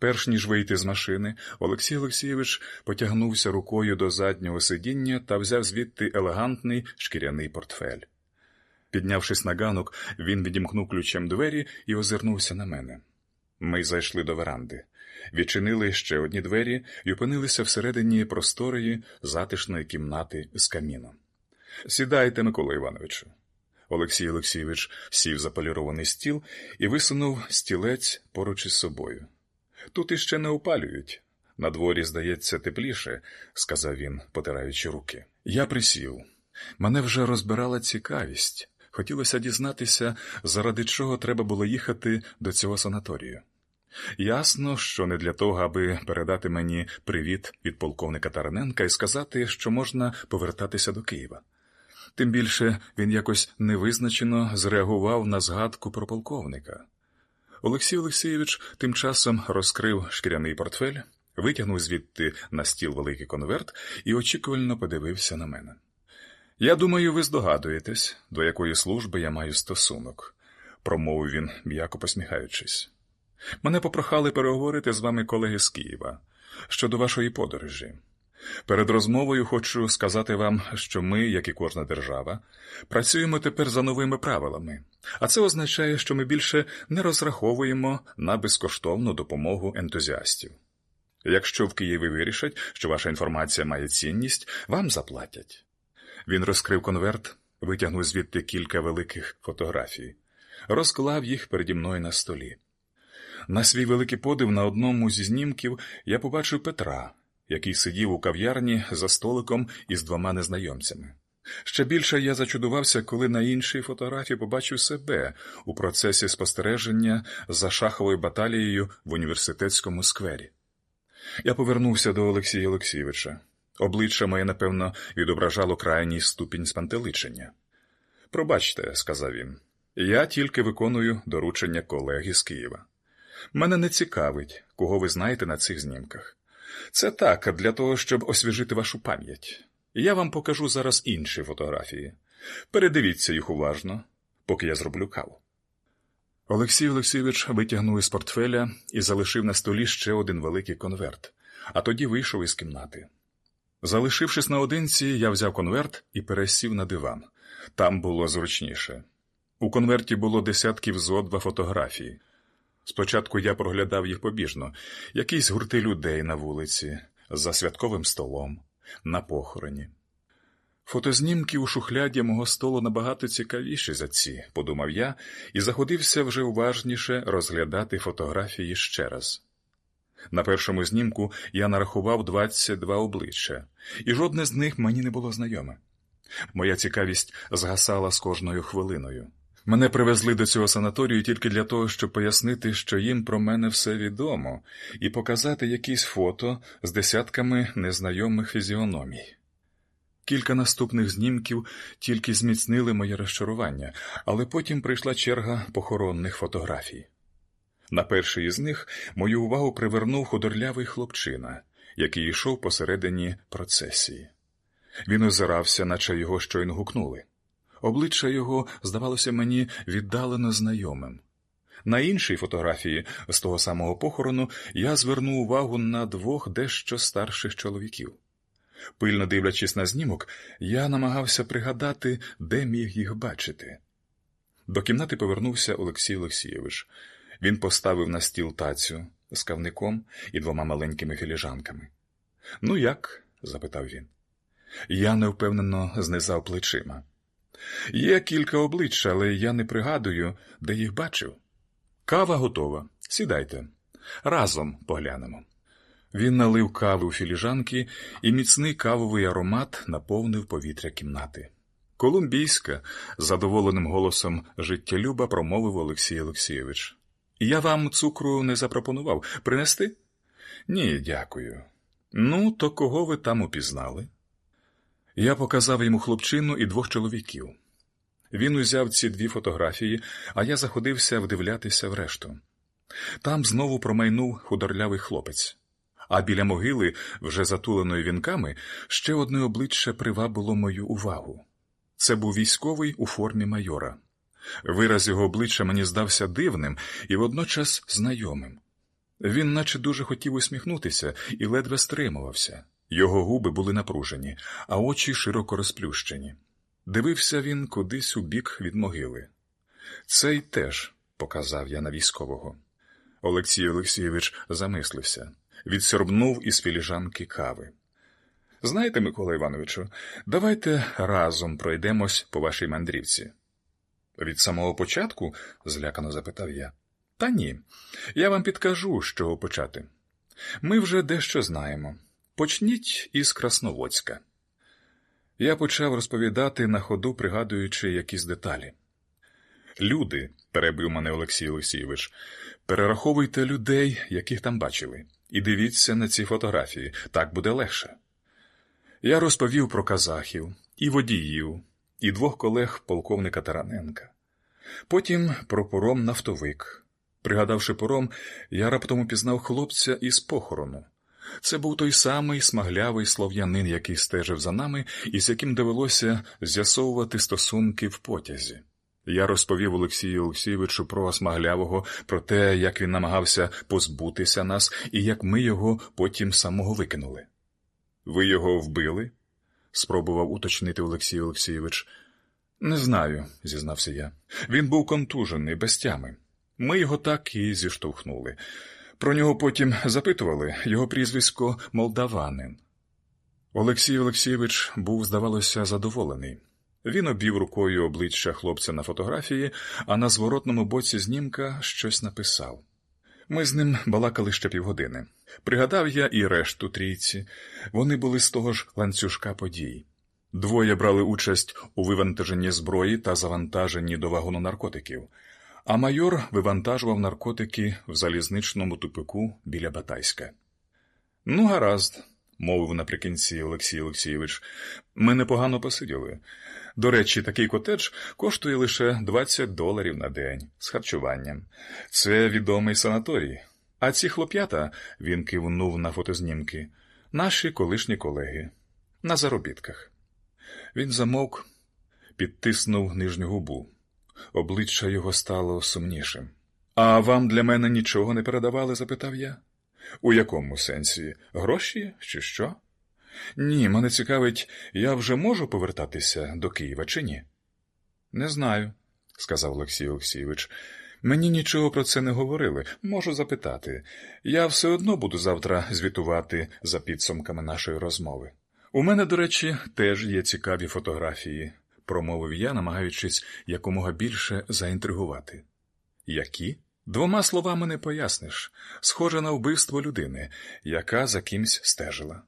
Перш ніж вийти з машини, Олексій Олексійович потягнувся рукою до заднього сидіння та взяв звідти елегантний шкіряний портфель. Піднявшись на ганок, він відімкнув ключем двері і озирнувся на мене. Ми зайшли до веранди, відчинили ще одні двері і опинилися всередині просторої, затишної кімнати з каміном. Сідайте, Микола Івановичу. Олексій Олексійович сів за полірований стіл і висунув стілець поруч із собою. Тут іще не опалюють. На дворі, здається, тепліше, сказав він, потираючи руки. Я присів. Мене вже розбирала цікавість. Хотілося дізнатися, заради чого треба було їхати до цього санаторію. Ясно, що не для того, аби передати мені привіт від полковника Тараненка і сказати, що можна повертатися до Києва. Тим більше він якось невизначено зреагував на згадку про полковника. Олексій Олексійович тим часом розкрив шкіряний портфель, витягнув звідти на стіл великий конверт і очікувально подивився на мене. Я думаю, ви здогадуєтесь, до якої служби я маю стосунок, промовив він, м'яко посміхаючись. Мене попрохали переговорити з вами колеги з Києва щодо вашої подорожі. Перед розмовою хочу сказати вам, що ми, як і кожна держава, працюємо тепер за новими правилами, а це означає, що ми більше не розраховуємо на безкоштовну допомогу ентузіастів. Якщо в Києві вирішать, що ваша інформація має цінність, вам заплатять. Він розкрив конверт, витягнув звідти кілька великих фотографій, розклав їх переді мною на столі. На свій великий подив на одному зі знімків я побачив Петра, який сидів у кав'ярні за столиком із двома незнайомцями. Ще більше я зачудувався, коли на іншій фотографії побачив себе у процесі спостереження за шаховою баталією в університетському сквері. Я повернувся до Олексія Олексійовича. Обличчя моє, напевно, відображало крайній ступінь спантеличення. Пробачте, сказав він, я тільки виконую доручення колеги з Києва. Мене не цікавить, кого ви знаєте на цих знімках. Це так, для того, щоб освіжити вашу пам'ять. Я вам покажу зараз інші фотографії. Передивіться їх уважно, поки я зроблю каву. Олексій Олексійович витягнув із портфеля і залишив на столі ще один великий конверт, а тоді вийшов із кімнати. Залишившись наодинці, я взяв конверт і пересів на диван. Там було зручніше. У конверті було десятків зо два фотографії. Спочатку я проглядав їх побіжно, якісь гурти людей на вулиці, за святковим столом, на похороні. Фотознімки у шухляді мого столу набагато цікавіші за ці, подумав я, і заходився вже уважніше розглядати фотографії ще раз. На першому знімку я нарахував 22 обличчя, і жодне з них мені не було знайоме. Моя цікавість згасала з кожною хвилиною. Мене привезли до цього санаторію тільки для того, щоб пояснити, що їм про мене все відомо, і показати якісь фото з десятками незнайомих фізіономій. Кілька наступних знімків тільки зміцнили моє розчарування, але потім прийшла черга похоронних фотографій. На перший із них мою увагу привернув худорлявий хлопчина, який йшов посередині процесії. Він озирався, наче його щойно гукнули. Обличчя його здавалося мені віддалено знайомим. На іншій фотографії з того самого похорону я звернув увагу на двох дещо старших чоловіків. Пильно дивлячись на знімок, я намагався пригадати, де міг їх бачити. До кімнати повернувся Олексій Олексійович. Він поставив на стіл тацю з кавником і двома маленькими філіжанками. Ну, як? запитав він. Я невпевнено знизав плечима. Є кілька облич, але я не пригадую, де їх бачив. Кава готова. Сідайте. Разом поглянемо. Він налив кави у філіжанки, і міцний кавовий аромат наповнив повітря кімнати. Колумбійська, задоволеним голосом життєлюба промовив Олексій Олексійович. Я вам цукру не запропонував. Принести? Ні, дякую. Ну, то кого ви там упізнали? Я показав йому хлопчину і двох чоловіків. Він узяв ці дві фотографії, а я заходився вдивлятися в решту. Там знову промайнув худорлявий хлопець, а біля могили, вже затуленої вінками, ще одне обличчя привабило мою увагу. Це був військовий у формі майора. Вираз його обличчя мені здався дивним і водночас знайомим. Він наче дуже хотів усміхнутися і ледве стримувався. Його губи були напружені, а очі широко розплющені. Дивився він кудись у бік від могили. Цей теж, показав я на військового. Олексій Олексійович замислився, відсорбнув із філіжанки кави. Знаєте, Микола Івановичу, давайте разом пройдемось по вашій мандрівці. Від самого початку? злякано запитав я. Та ні. Я вам підкажу, з чого почати. Ми вже дещо знаємо. Почніть із Красноводська. Я почав розповідати на ходу, пригадуючи якісь деталі. Люди, перебив мене Олексій Олексійович, перераховуйте людей, яких там бачили, і дивіться на ці фотографії, так буде легше. Я розповів про казахів, і водіїв, і двох колег полковника Тараненка. Потім про пором нафтовик. Пригадавши пором, я раптом упізнав хлопця із похорону. Це був той самий смаглявий слов'янин, який стежив за нами, і з яким довелося з'ясовувати стосунки в потязі. Я розповів Олексію Олексійовичу про смаглявого, про те, як він намагався позбутися нас і як ми його потім самого викинули. Ви його вбили? спробував уточнити Олексій Олексійович. Не знаю, зізнався я. Він був контужений, без тями. Ми його так і зіштовхнули. Про нього потім запитували його прізвисько Молдаванин. Олексій Олексійович був, здавалося, задоволений. Він обів рукою обличчя хлопця на фотографії, а на зворотному боці знімка щось написав. Ми з ним балакали ще півгодини. Пригадав я і решту трійці. Вони були з того ж ланцюжка подій. Двоє брали участь у вивантаженні зброї та завантаженні до вагону наркотиків, а майор вивантажував наркотики в залізничному тупику біля Батайська. Ну, гаразд, мовив наприкінці Олексій Олексійович, ми непогано посиділи. До речі, такий котедж коштує лише 20 доларів на день з харчуванням. Це відомий санаторій. А ці хлоп'ята, він кивнув на фотознімки, наші колишні колеги, на заробітках. Він замовк, підтиснув нижню губу. Обличчя його стало сумнішим. А вам для мене нічого не передавали? запитав я. У якому сенсі? Гроші чи що? Ні, мене цікавить, я вже можу повертатися до Києва чи ні? Не знаю, сказав Олексій Олексійович. Мені нічого про це не говорили, можу запитати. Я все одно буду завтра звітувати за підсумками нашої розмови. У мене, до речі, теж є цікаві фотографії, промовив я, намагаючись якомога більше заінтригувати. Які? Двома словами не поясниш, схоже на вбивство людини, яка за кимсь стежила.